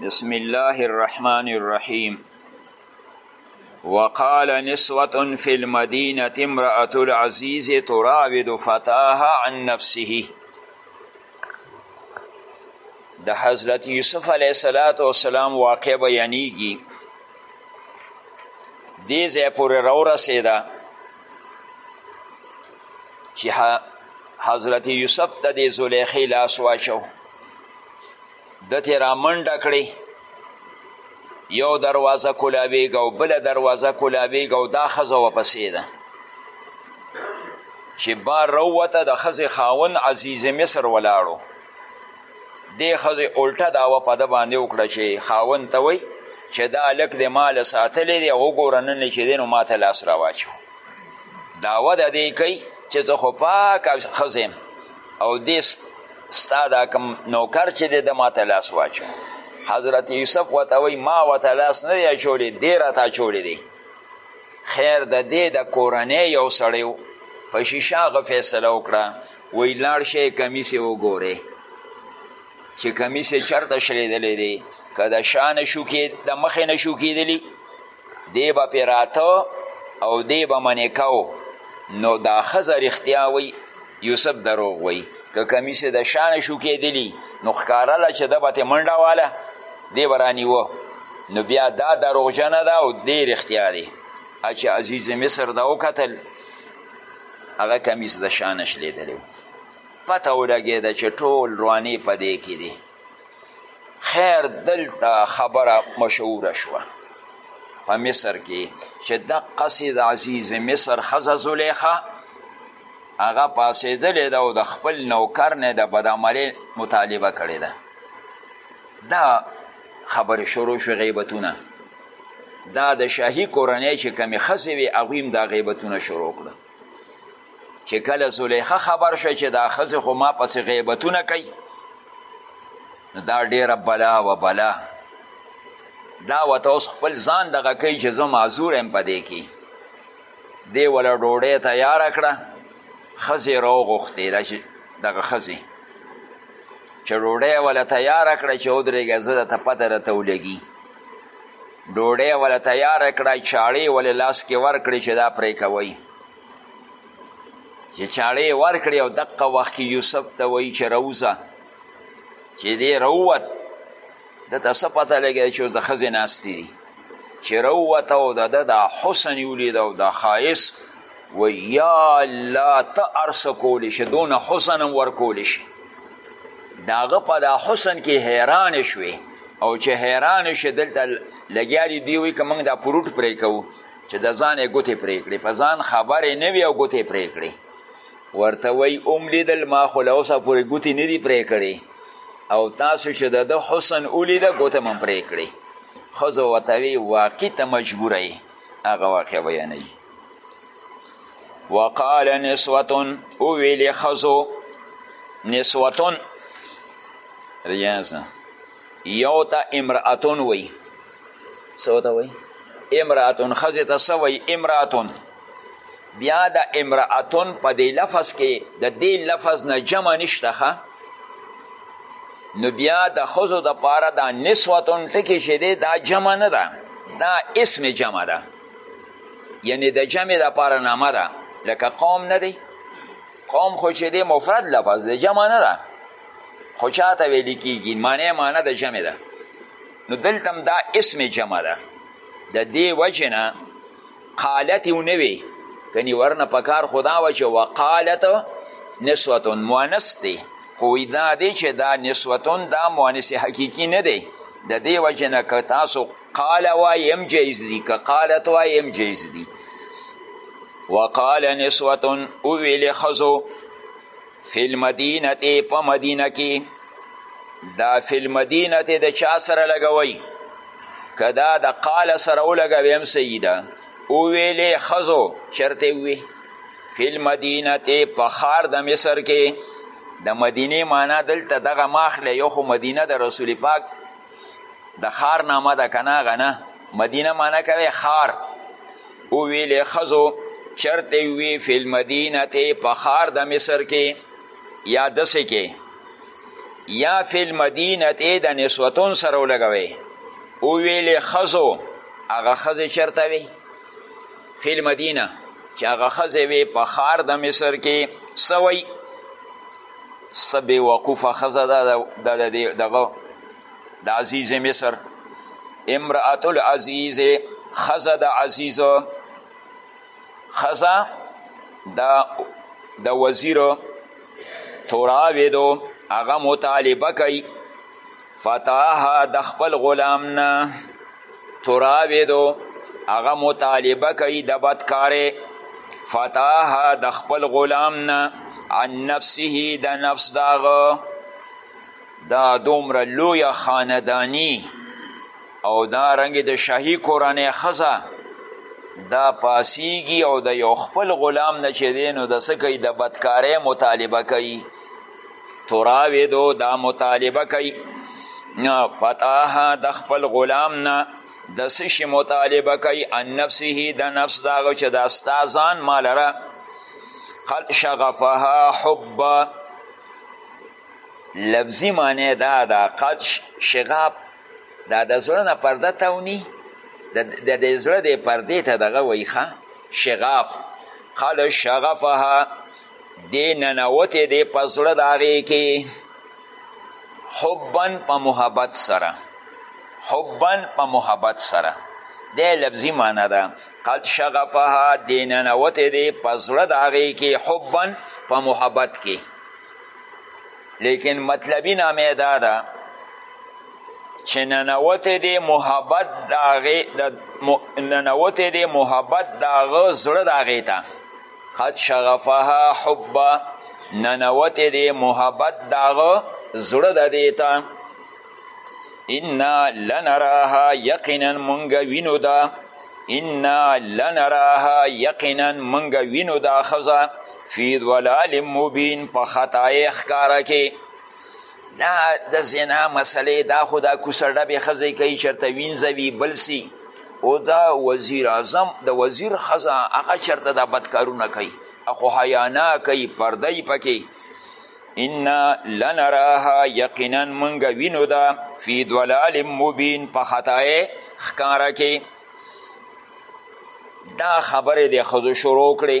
بسم الله الرحمن الرحيم وقال نسوة في المدينة امرأة العزيز تراود فتاها عن نفسه د حضرت یوسف علیه صلات و سلام واقع بیانیږي دې ځای پورې راورسېده چې حضرت یوسف ته د زلیخې لاس واچو ده ترې رامنډه کړې یو دروازه کولاویږه او بله دروازه کولاویږه او دا ښځه ورپسې ده چې بار راووته د ښځې خاوند عزیز مصر ولاړو دې ښځې الټه دعوه په ده باندې وکړه چې خاوند ته وایي چې دا هلک دې ما له ساتلی دی او وګوره نن چې دی نو ما ته لاس راواچو دعوه د دې کوي چې زه خو پاکه ښځه یم او دې ستا دا کوم نوکر چې دی ده ماته لاس واچو حضرت یوسف ورته وایي ما ورته لاس نه دی اچولی دی راته اچولی دی خیر د دې د کورنۍ یو سړی و په شیشه هغه فیصله وکړه وایي لاړ شئ کمیس یې وګورئ چې کمیس یې چېرته شلېدلی دی که د شا نه شو د مخې نه شو کېدلی دی به پې راته او دی به منې کو نو دا ښځه رښتیا وی یوسف دروغ وی که کمیس د شانه شو کېدلی نو ښکاره له چې ده به تې منډه واله دی به رانیوه نو بیا دا دروغجنه ده او دی رښتیا دی چې عزیز مصر ده وکتل هغه کمیس د شانه شلېدلی پته ولګېده چې ټول روانې په دې کې دي خیر دلته خبره مشهوره شوه په مصر کې چې دقسې د عزیز مصر ښځه زلیخه هغه پاسېدلې ده او د خپل نوکر نه د بدعملۍ مطالبه کړې ده دا خبرې شروع شوې غیبتونه دا د شاهي کورنۍ چې کمې ښځې وې هغوی هم دا غیبتونه شروع کړه چې کله زلیخه خبر شوه چې دا ښځې خو ما پسې غیبتونه کوي نو دا ډیره بلا و بلا دا ورته اوس خپل ځان دغه کوي چې زه معذور یم په دې کې دې وله ډوډۍ تیاره کړه ښځې راوغوښتې دا چې دغه ښځې چې ډوډۍ وله تیاره کړه چې ودرېږه زه درته پته درته ولګي ډوډۍ وله تیاره کړه چاړې ولې لاس کې ورکړې چې دا پرې کوئ چې چاړې ورکړې او دقه وخت کې یوسف ته وایي چې روزه چې دی رووت ده ته څه پته لګی چې اوس د ښځې ناستې دي چې رووت او د ده دا حسن یې ولید او دا ښایست وایي یا الله ته هر څه کولی شي دونه حسن هم ورکولی شي د هغه په دا حسن کې حیرانې شوې او چې حیرانې شې دلته لګیا دي دوی وایي که موږ دا پروټ پرې کوو چې د ځان یې ګوتې پرې کړې په ځان خبرې نه وي او ګوتې پرې کړې ورته وایي اوم لیدل ما خو له اوسه پورې ګوتې نه دي پرې کړې او تاسو چې د ده حسن ولیده ګوته مو پرې کړې ښځو ورته وایي واقعي ته مجبوره یې هغه واقع بیانوي وقال نسوتون اوویل خزو نسوتون ریاض یو ته امرأتون وی سو ته وی امرأتون خزه ته سو وی امرأتون بیا د امرأتون په دی لفظ کې د دی لفظ نه جمع نشته ښه نو بیا د خزو د پاره دا نسوتون ټکی چې دی دا جمع نه ده دا اسم جمع ده یعنی د جمع لپاره نامه ده لکه قوم نه دی قوم خو چې دی مفرد لفظ دی جمع نه ده خو چاته ویل کیږي معنی معنی د جمع ده نو دلته دا اسم جمع ده د دې وجه نه قالت یو نه وي کنی ورنه په کار خدا و چې وقالت نسوة مؤنث دی خو دا دی چې دا نسوتون دا مؤنث حقیقي نه دی د دې وجه نه که تاسو قال وای هم جایز دی که قالت وای هم جایز دی وقال نسوة اوویل خزو فی المدینه په مدینه کې دا فی المدینه د چا سره لګوي که دا د قال سره ولګوي هم صحیح ده اوویلې ښځو چرته وي فی المدینه په ښار د مصر کې د مدینې معنا دلته دغه ماخله یو خو مدینه د رسول پاک د خار نامه ده که نه هغه نه مدینه معنی کوي خار وویلې ښځو چرته وی فی المدینه ته په خار د مصر کې یا دسې کې یا فی المدینه ته د نسوتون سره ولګوي وویلې ښځو هغه ښځې چرته وي فی المدینه چې هغه ښځې وي په خار د مصر کې سوی څه بې وقوفه ښځه ده د دغه د عزیز مصر امرأت العزیز ښځه د عزیز ښځه د د وزیر تراویدو هغه مطالبه کوي فتاها د خپل غلام نه تراویدو هغه مطالبه کوي د بدکارې فتاها د خپل غلام نه عن نفسه د نفس داغه دا دومره لویه خاندانی او دا رنګ د شاهي کورنۍ ښځه دا پاسیږي او د یو خپل غلام نه چې دی نو د څه کوي د بدکارۍ مطالبه کوي تراویدو دا مطالبه کوي فتاها د خپل غلام نه د څه شي مطالبه کوي ان نفسه د نفس د هغه چې دا ستا ځان ما لره قد شغفها حبا لفظي معنی دا ده قد شغاب دا د زړه نه پرده توني د دې زړه دې پردې ته دغه وایي ښه شغاف قد شغفها دی ننوتې دی په زړه د هغې کې حبا په محبت سره حبا په محبت سره د لفظي معنا ده قد شغفها د ننوتې دی په زړه د هغې کې حبا په محبت کې لیکن مطلبي نامه دا ده چې ننوتې دی محبت د هغې ننوتې دی محبت د هغه زړه د هغې ته قد شغفها حب ننوت دی محبت داغه زړه د دیتا انا لنراها یقینا مونږ وینو دا انا لنراها یقینا مونږ وینو دا ښځه فی ضلال مبین په خطای ښکاره کې دا د زنا مسلې دا خو دا کوسه ډبې ښځې کوي چېرته وینځه وي بل سي او دا وزیر اعظم د وزیر ښځه هغه چېرته دا بدکارونه کوي خو حیانا کوي پرده یي پکې انا لنراها یقینا مونږ وینو دا فی ضلال مبین په خطای ښکاره کې دا خبرې د ښځو شروع کړې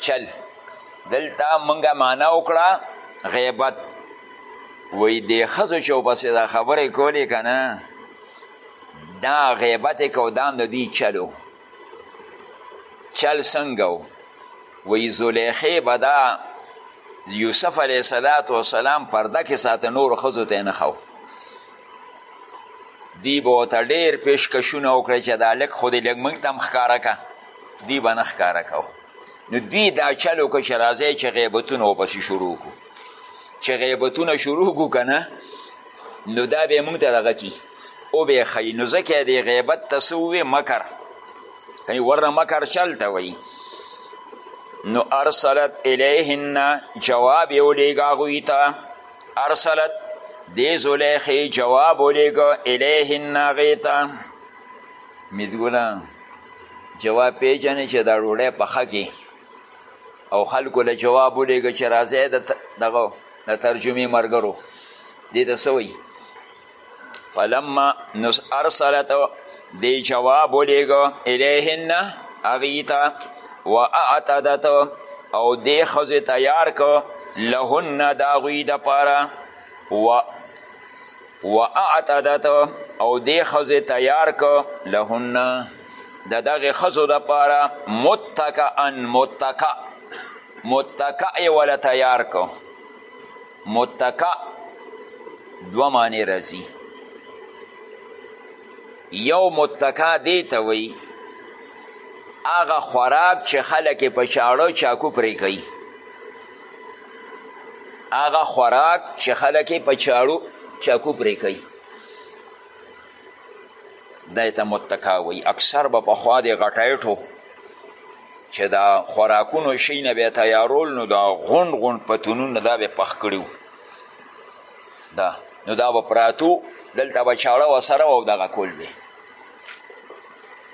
چل دلته مونږه معنا وکړه غیبت وای د ښځو چې ورپسې دا خبرې کولې که نه دا غیبت یې کو دا د دوی چل و چل څنګه و وایي زلیخې به دا یوسف علیه صلات وسلام پرده کې ساته نورو ښځو ته یې نه ښو دی به ورته ډېر پیشکشونه وکړی چې دا لږ خو دې لږ موږ ته هم ښکاره که دی به نه ښکاره کوه نو دی دا چل وکړه چې راځی چې غیبتونه ورپسې شروع کړو چې غیبتونه شروع کړو که نه نو دا به مونږ ته دغه کي وبې ښیي نو ځکه دی غیبت ته څه ووې مکر کوي ورنه مکر چل ته وایي نو ارسلت الیهن جواب یې ولیږه هغوی ته ارسلت دې زلیخې جواب ولیږه الیهن هغې ته میدګله جواب پیژنې چې دا ډوډۍ پخه کې او خلکو له جواب ولیږه چې راځی د دغه د ترجمې مرګرو دې ته څه وایي فلما نس ارسلت دې جواب ولیږه الیهن هغوی ته واعتدت او دې ښځې تیار که لهن د هغوی دپاره و و اعتدت او دې ښځې تیار که لهن د دغې ښځو دپاره متکئا متکع متکع یې وله تیار که متکع دوه معنې راځي یو متکع دې ته وایي هغه خوراک چې خلک په چاړه چاکو پرې کوي هغه خوراک چې خلک په چاړو چاکو پرې کوي دی ته متکا وي اکثر به پخوا د غټایټو چې دا خوراکونو شي نه به تیارول نو دا غونډ غونډ پتونونه دا به پخ کړي دا نو دا به پراتو دلته به چاړه وسره او دغه کول به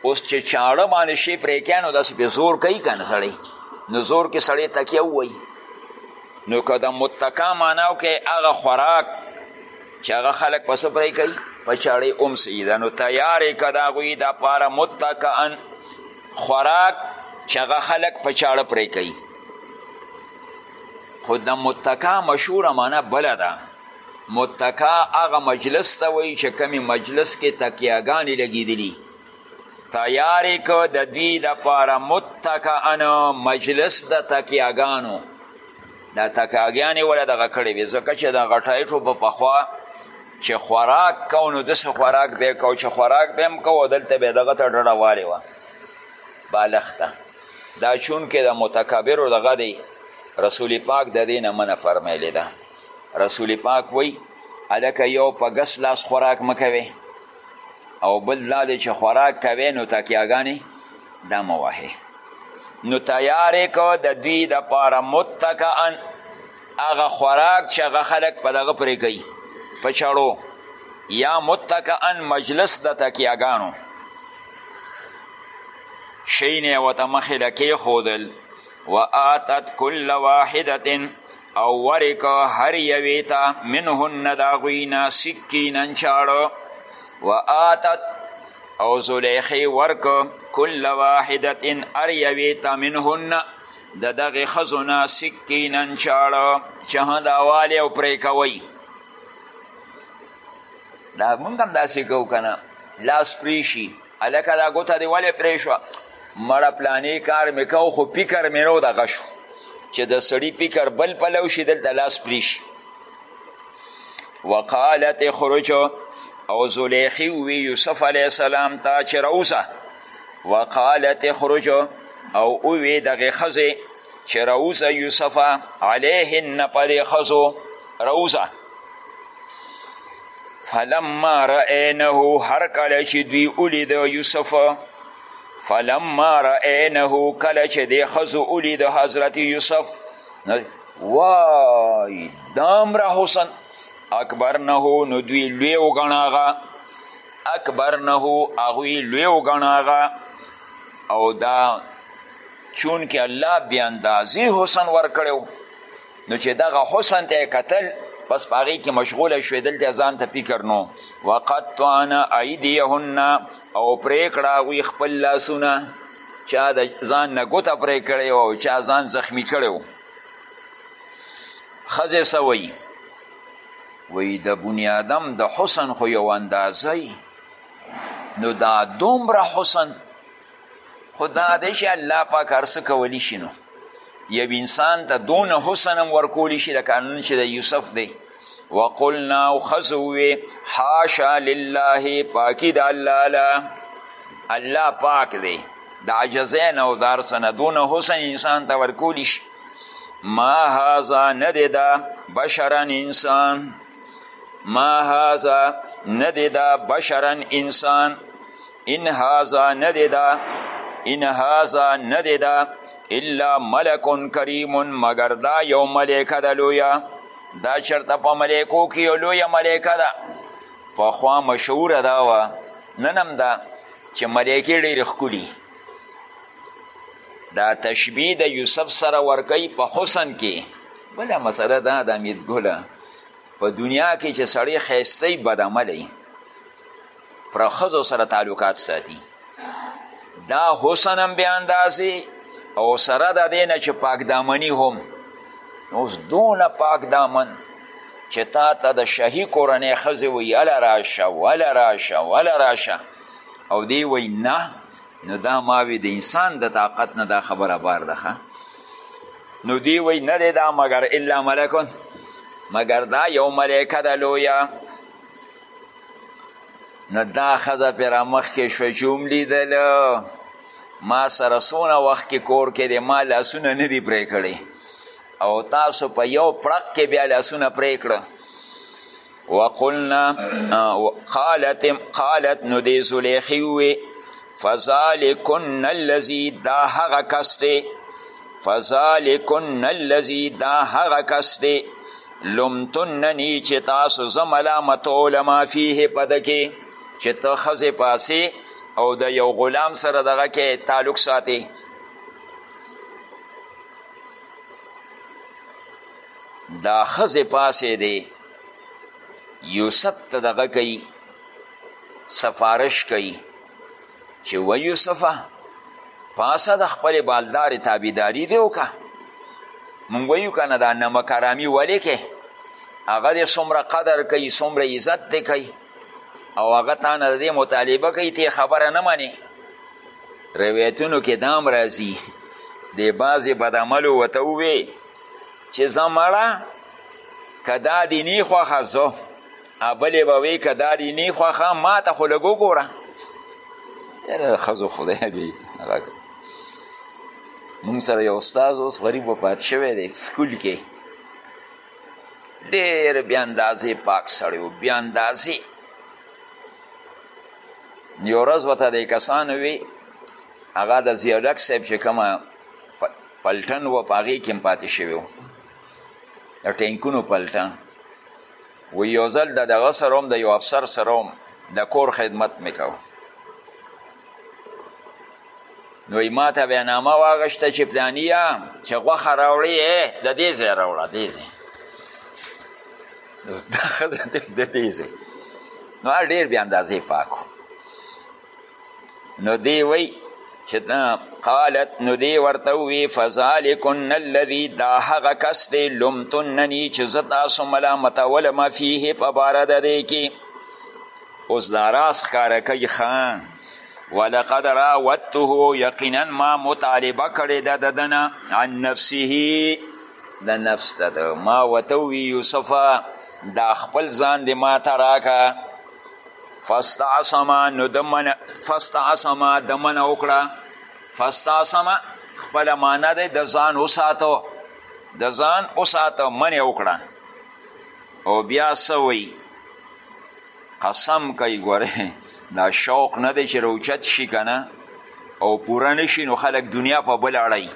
اوس چې چاړه باندې شي پرې کیا نو داسې پې زور کوي که نه سړی نو زور کې سړی تکیه ووایي نو که د متکا معناو کې هغه خوراک چې هغه خلک په څه پرې کوي په چاړې هم سیده نو تیارې که د هغوی دپاره متکان خوراک چې هغه خلک په چاړه پرې کوي خو د متکا مشهوره معنی بله ده متکا هغه مجلس ته وایي چې کمی مجلس کې تکیاګانې لګېدلي تیارې که د دوی دپاره متکئن مجلس د تکیاګانو دا تکیاګانې وله دغه کړې وې ځکه چې د غټایټو په پخوا چې خوراک کو نو داسې خوراک به کو چې خوراک به هم کو دلته به دغه ته ډډه والې وه بالښته دا چونکې د متکبرو دغه دی رسول پاک د دې نه منع فرمیلې ده رسول پاک وی الکه یو په ګس لاس خوراک مکوي او بل دا دی چې خوراک کوي نو تکیاګانې دا مه وهې نو تیار یې کو د دوی دپاره متکئن هغه خوراک چې هغه خلک په دغه پرې کوي په چړو یا متکئن مجلس د تکیاګانو شین یې ورته مخې له کېښودل و آتت کل واحدة او ورکه هر یوې ته منهن د هغوی نه سکینا چاړه و آتت او زلیخې ورکه کل واحدت هر یوې ته منهن د دغې ښځو نه سکینا چاړه چې دا والې او پرې کوئ دا مونږ هم داسې کوو که نه لاس پرې شي هلکه دا ګوته دې ولې پرې شوه مړه پلانې کار مې کو خو فکر مې نو دغه شو چې د سړي فکر بل پلو شي دلته لاس پرې شي وقالت اخرج او زلیخي ووی یوسف علیه السلام ته چې راوځه وقالت اخرج او ووی دغې ښځې چې روزه یوسف علیهن په دې ښځو روزه فلما رأینه هر کله چې دوی ولید یوسف فلما رأینه کله چې دې ښځو ولید حضرت یوسف وای دامره حسن اکبر نه نو دوی لوی وګڼه هغه اکبر نه هغوی لوی وګڼه هغه او دا چونکه الله بې اندازې حسن ورکړی نو چې دغه حسن ته یې کتل پس په هغې کې مشغوله شوې دلته ځان ته فکر نو وقطعنا ایدیهن او پرې کړه هغوی خپل لاسونه چا د ځان نه ګوته پرې کړې او چا ځان زخمی کړی و ښځې څه وایي وایي د بنیادم د حسن خو یو اندازه نو دا دومره حسن خو دا دی چې الله پاک هر څه کولی شي نو یو انسان ته دونه حسن هم ورکولی شي لکه نن چې د یوسف دی وقلنا او ښځو ووې حاشا لله پاکي د الله له الله پاک دی د عجزۍ نه او د هر څه نه دونه حسن انسان ته ورکولی شي ما هذا نه دی دا بشرا انسان ما هذا نه دی دا بشرا انسان ان هذا ندی دا ان هذا ندی دا الا ملک کریم مگر دا یو ملیکه ده لویه دا چرته په ملیکو کې یو لویه ملیکه ده پخوا مشهوره دا وه نن هم ده چې ملیکې ډېرې ښکلي دا تشبیه د یوسف سره ورکوي په حسن کې بله مسله دا ده امیدګله په دنیا کې چې سړی ښایسته بد عملی پر ښځو سره تعلقات ساتي دا حسن هم بې اندازې او سره د دې نه چې پاک دامني هم اوس دونه پاک دامن چې تا ته د شهي کورنۍ ښځې وایي هله راشه وله راشه وله راشه او دی وایي نه نو دا ماوی د انسان د طاقت نه دا خبره بار ده نو دی وی نه دی دا مگر الا ملکون مگر دا یو ملکه ده لویه نو دا ښځه پرې رامخکې شوه چې هم لیدله ما سره څونه وخت کې کور کې دی ما لاسونه نه دي پرې کړی او تاسو په یو پړق کې بیا لاسونه پرې کړه وقلنا قالت قالت نو دې زلیخي ووې فذلکن الذي دا هغه کس دی فذلکن الذي دا هغه کس دی لمتننی چې تاسو زه ملامتوله ما فیه په ده کې چې ته ښځې پاسې او د یو غلام سره دغه کې تعلق ساتې دا ښځې پاسې دی یوسف ته دغه کوي سفارش کوي چې و یوسفه پاسه د خپل بالدارې تابعداري دې وکړه مونږ ویو که نه دا نمک حرامي ولې کې هغه دې څومره قدر کوي څومره عزت دې کوي او هغه تا نه د دې مطالبه کوي ته خبره نه منې روایتونو کې دام راځي دې بعضې بدعملو ورته ووې چې زه مړه که دا دې نی خوښه زه بلې به وی که دا دې نی خوښه ما ته خو لږ وګوره یاره ښځو خدای دې مونږ سره یو استاد اوس غریب وفات شوی دی سکول کې ډېر بې اندازې پاک سړی و بې اندازې یو ورځ ورته د کسانو وي هغه د زیالک صاحب چې کومه پلټن و په هغې کې هم پاتې شوی و د ټینکونو پلټن و یو ځل د دغه سره هم د یو افسر سره هم د کور خدمت مې کوه نو ما ته بیا نامه واغشته چې پلانیه چې غوښه راوړې د دې ځای راوړه دې ځای دا ښځه د دې ځای نو ډېر بیا اندازې پاکو نو دی وی چې قالت نو دی ورته وی فذلکن الذی دا هغه کس دی لمتننی چې زه تاسو ملامتولم فیه په باره د دی کې اوس دا راز ښکاره کوي خان ولقد راودته یقینا ما مطالبه کړې ده د دنه عن نفسه د نفس ته ده ما وته وی یوسفه دا خپل ځان دې ما ته راکه فاستعصما نو دمن فاستعصما دمن وکړه فاستعصما خپل معنا دی د ځان وساتو د ځان وساتو من وکړه او بیا سوی قسم کوي ګوره دا شوق نه دی چې روچت شي که نه او پوره نشي نو خلک دنیا په بل اړوي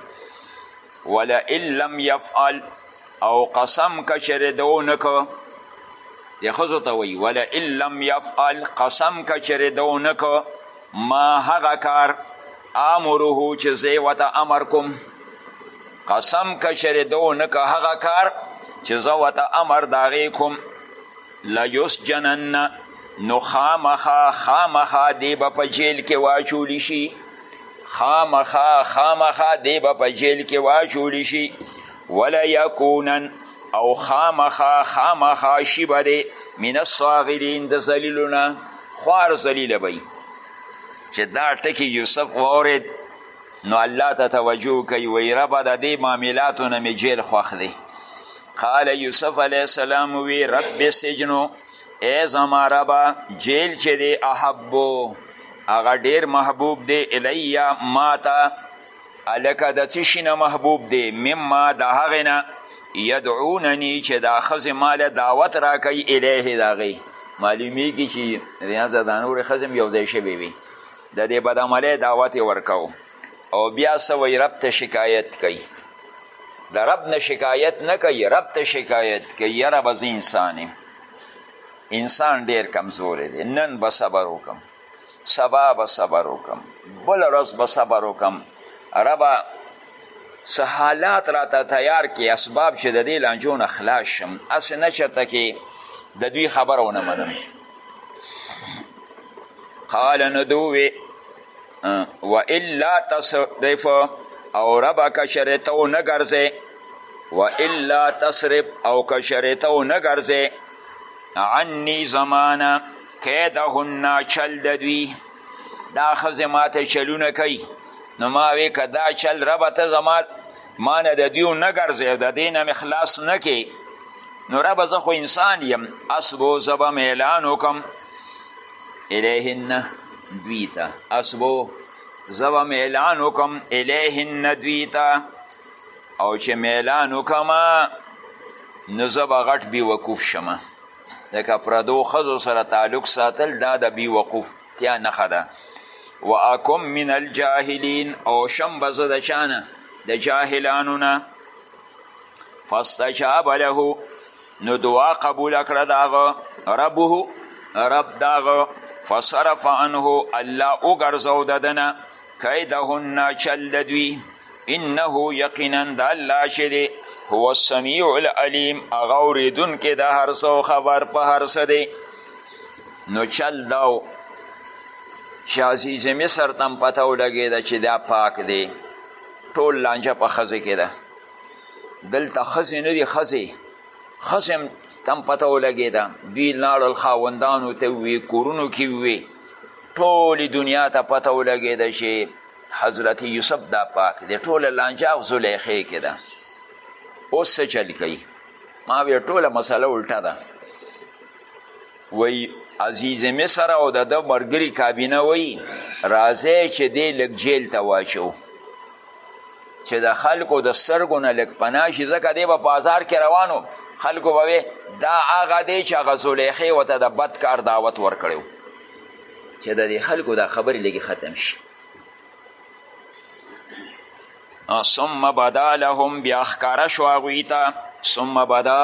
ولئن لم یفعل او قسم که چېرې ده ونکو دې ښځو ته وایي ولئن لم یفعل قسم که چېرې ده ونکو ما هغه کار امره چې زه یې ورته امر کوم قسم که چېرې ده ونکو هغه کار چې زه ورته امر د هغې کوم لیسجنن نو خامخا خامخا دی به په جیل کې واچولی شي خامخا خامخا دی به په جیل کې واچولی شي وليکونن او خامخا خامخا شي به دی من الصاغرین د ذلیلو نه خوار ذلیله به چې دا ټکي یوسف واورېد نو الله ته توجه کوي وایي ربه د دې معاملاتو نه مې جیل خوښ دی قال یوسف علیه السلام وی رب سجنو ای زما ربه جیل چې دی احبو هغه ډیر محبوب دی الیا ماته الکه د څه شي نه محبوب دی مما د هغې نه یدعونني چې دا ښځې ما له دعوت راکوي الیه د هغې معلومیږي چې ریاضه دا نورې ښځې هم یو ځای شوې وي د دې بدعملۍ دعوت یې ورکاو او بیا څه وایي رب ته شکایت کوي د رب نه شکایت نه کوي رب ته شکایت کوي یاره به زه انسان انسان ډیر کمزوری دی نن به صبر وکم سبا به صبر وکم بل ورځ به صبر وکم ربه څه حالات راته تیار کې اسباب چې د دې لانجو نه خلاص شم هسې نه چېرته کې د دوی خبره ونه منم قال نو دوی والا تصرف او ربه که چېرې ته ونه ګرځې والا تصرف او که چېرې ته ونه ګرځې عني زمانه کیدهن چل د دوی دا ښځې ماته چلونه کوي نو ما وی که دا چل ربه ته زما ما نه د دیو نه ګرځې او د دې نه مې خلاص نه کې نو ربه زه خو انسان یم اسبو زه به میلان وکړم الیهن دوی ته اسبو زه به میلان وکړم الیهن دوی ته او چې میلان وکړم نو زه به غټ بې وقوف شمه ځکه پردو ښځو سره تعلق ساتل دا د بی وقوفتیا نښه ده و اکم من الجاهلین او شم به زه د چا نه د جاهلانو نه فاستجاب له نو دعا قبوله کړه د هغه ربه رب د هغه فصرف عنه الله وګرځو د ده نه کیدهن چل د دوی انه یقینا د الله چې دی هو السمیع العلیم هغه اورېدونکی د هر څه او خبر په هر څه دی نو چل دا و چې عزیز مصر ته هم پته ولګېده چې دا پاک دی ټول لانجه په ښځې کې ده دلته ښځې نه دي ښځې ښځې هم تم پته ولګېده دوی لاړل خاوندانو ته ووې کورونو کې ووې ټولې دنیا ته پته ولګېده چې حضرت یوسف دا پاک دی ټوله لانجه او زلیخې کې ده اوس څه چل کوي ما وی ټوله مسله الټه ده وی عزیز مصر او د ده مرګري کابینه وی راځی چې دی لږ جیل ته واچو چې د خلکو د سترګو نه لږ پناه شي ځکه دی به بازار کې روانو خلکو به دا هغه دی چې هغه زلیخې ورته د بد کار دعوت ورکړی چې د دې خلکو دا خبرې لږې ختم شي ثم بدا لهم بیا ښکاره شو هغوی ته ثم بدا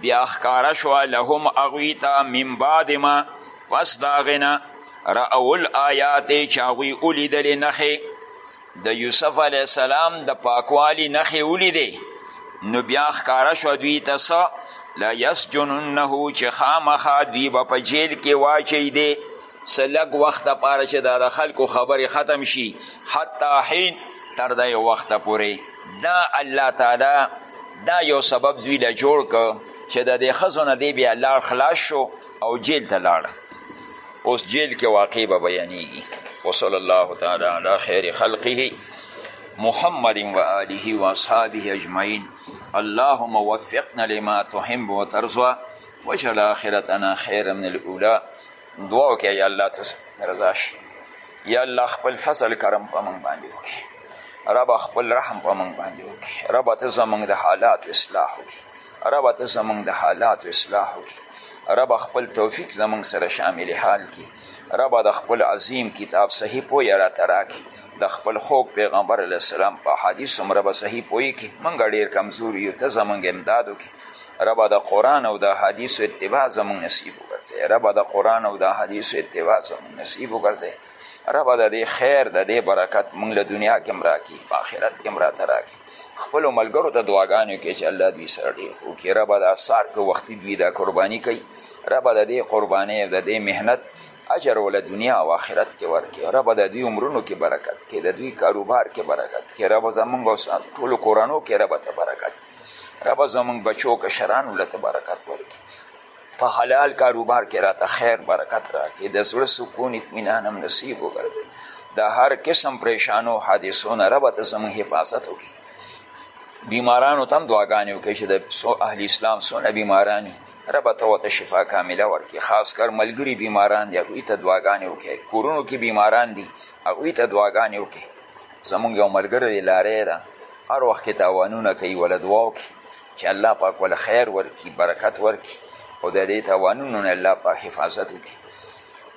بیا ښکاره شو لهم هغوی ته من بعد ما پس د هغې نه رأول آیاتې چې هغوی ولیدلې نښې د یوسف علیه السلام د پاکوالي نښې ولیدې نو بیا ښکاره شوه دوی ته څه لیسجننه چې خامخا دوی به په جیل کې واچوي دی څه لږ وخت دپاره چې دا د خلکو خبرې ختم شي حتی حین تر د یو وخته پورې دا الله تعالی دا یو سبب دوی له جوړ که چې د دې ښځو نه دی بیا لار خلاص شو او جیل ته لاړ اوس جیل کې واقع به بیانیږي وصلی الله تعالی علی خیر خلقه محمد و آله و اصحابه اجمعین اللهم وفقنا لما تحب و ترضا وجل آخرتنا خیر من الاولا دعا وکړه یا الله ته رضا شي یا الله خپل فضل کرم په موږ باندې وکړي رب خپل رحم په موږ باندې وکړي رب ته زموږ د حالات اصلاح وکړي ربه ته زمونږ د حالاتو اصلاح وکړي ربه خپل توفیق زمونږ سره شامل حال کی ربه د خپل عظیم کتاب صحیح پوی را تراکی د خپل خوږ پیغمبر علیه السلام په حدیث هم ربه صحیح پوی کی مونږ ډیر کمزور یو ته زمونږ امداد وکړي ربه د قرآن او د حدیث اتباع زمونږ نصیب وګرځي ربه د قرآن او د حدیث اتباع زمونږ نصیب وګرځي ربه د دې خیر د دې برکت مونږ له دنیا کې هم راکړي په آخرت کې هم راته راکړي خپلو ملګرو ته دعاګانې وکړي چې الله دوی سره ډېر وکړي ربه دا سار که وختي دوی دا قرباني کوي ربه د دې قربانۍ او د دې محنت اجر ول دنیا او آخرت کې ورکړي ربه د دوی عمرونو کې برکت کې د دوی کاروبار کې برکت کې ربه زمونږ او سات ټولو کورنو کې ربه ته برکت ربه زمونږ بچو کشرانو له ته برکت ورکړي په حلال کاروبار کې راته خیر برکت راکې د زړه سکون اطمینان هم نصیب وګرځي د هر قسم پریشانو حادثو نه ربه ته زموږ حفاظت وکړي بیمارانو ته هم دعاګانې وکړي چې د اهل اسلام څونه بیماران دي ربه ته ورته شفا کامله ورکړي خاص کر ملګري بیماران دي هغوی ته دعاګانې وکړي کورونو کې بیماران دي هغوی ته دعاګانې وکړي زمونږ یو ملګری دی لارې ده هر وخت کې تاوانونه کوي وله دعا وکړي چې الله پاک ول خیر ورکړي برکت ورکړي او د دې توانونو نه الله پاک حفاظت وکړي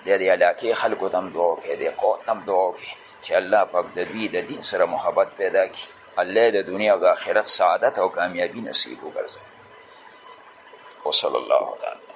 د دې علاقې خلکو ته هم دعا وکړي د قوم ته هم دعا وکړي چې الله پاک د دوی د دین سره محبت پیدا کړي الله د دنیا او د آخرت سعادت او کامیابی نصیب وګرځوي وصلی الله تعالی